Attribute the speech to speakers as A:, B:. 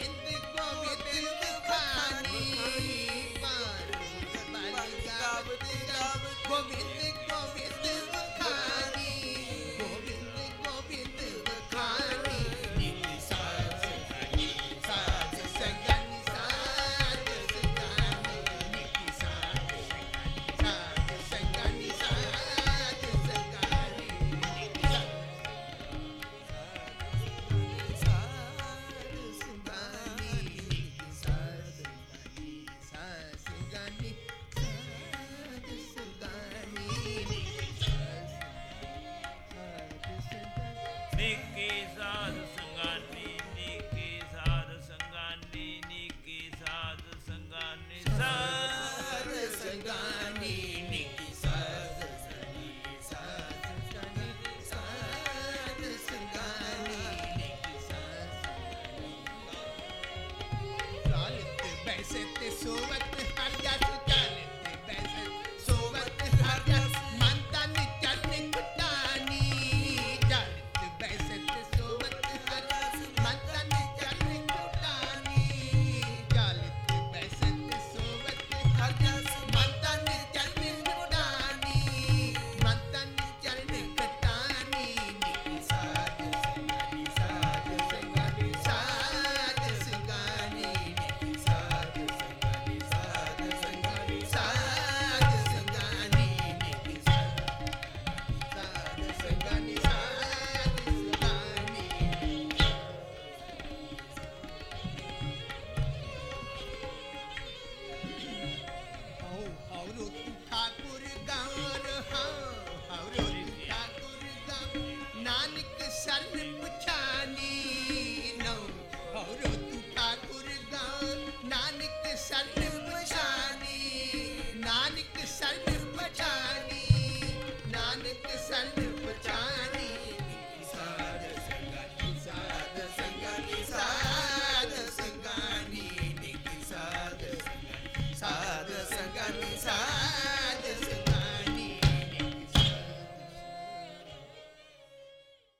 A: in ਨੀਕੀ
B: ਸਾਧ ਸੰਗਾਨੀ, ਨੀਕੀ ਸਾਧ ਸੰਗਾਨੀ, ਨੀਕੀ ਸਾਧ ਸੰਗਾਨੀ ਸਾਧ
A: ਸੰਗਾਨੀ, ਨੀਕੀ ਸਾਧ ਸੰਗਾਨੀ ਸਾਧ ਸੰਗਾਨੀ ਸਾਧ ਸੰਗਾਨੀ, ਨੀਕੀ ਸਾਧ ਸੰਗਾਨੀ। ਸਾਲਤ ਬੈਸੇ ਤੇ ਸੋਵਤ ਹਰ ਜਾ ਸੁਚਾਰ that